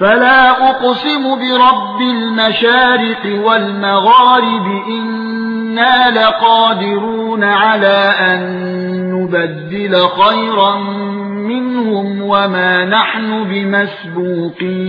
فلا أقسم برب المشارق والمغارب إنا لقادرون على أن نبدل خيرا منهم وما نحن بمسبوقين.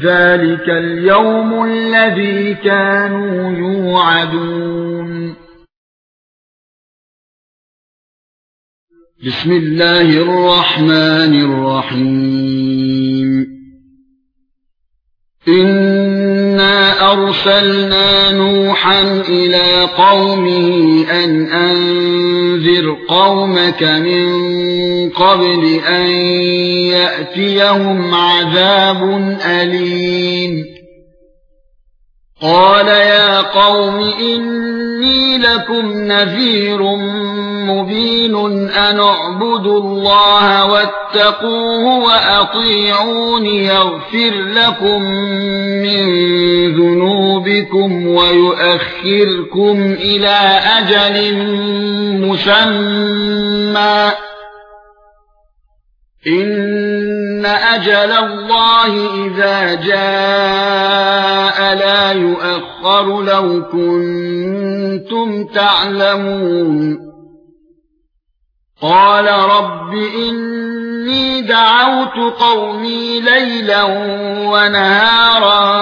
ذلك اليوم الذي كانوا يوعدون بسم الله الرحمن الرحيم إنا أرسلنا نوحا إلى قومه أن أنذر قومك من قبل أن يأتيهم عذاب أليم. قال يا قوم إني لكم نذير مبين أن اعبدوا الله واتقوه وأطيعون يغفر لكم من ذنوبكم ويؤخركم إلى أجل مسمى. إن أجل الله إذا جاء لا يؤخر لو كنتم تعلمون. قال رب إني دعوت قومي ليلا ونهارا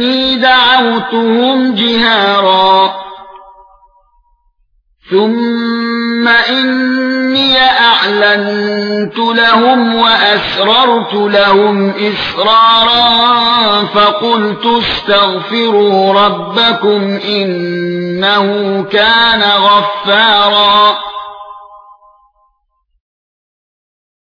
إني دعوتهم جهارا. ثم إني أعلنت لهم وأسررت لهم إسرارا فقلت استغفروا ربكم إنه كان غفارا.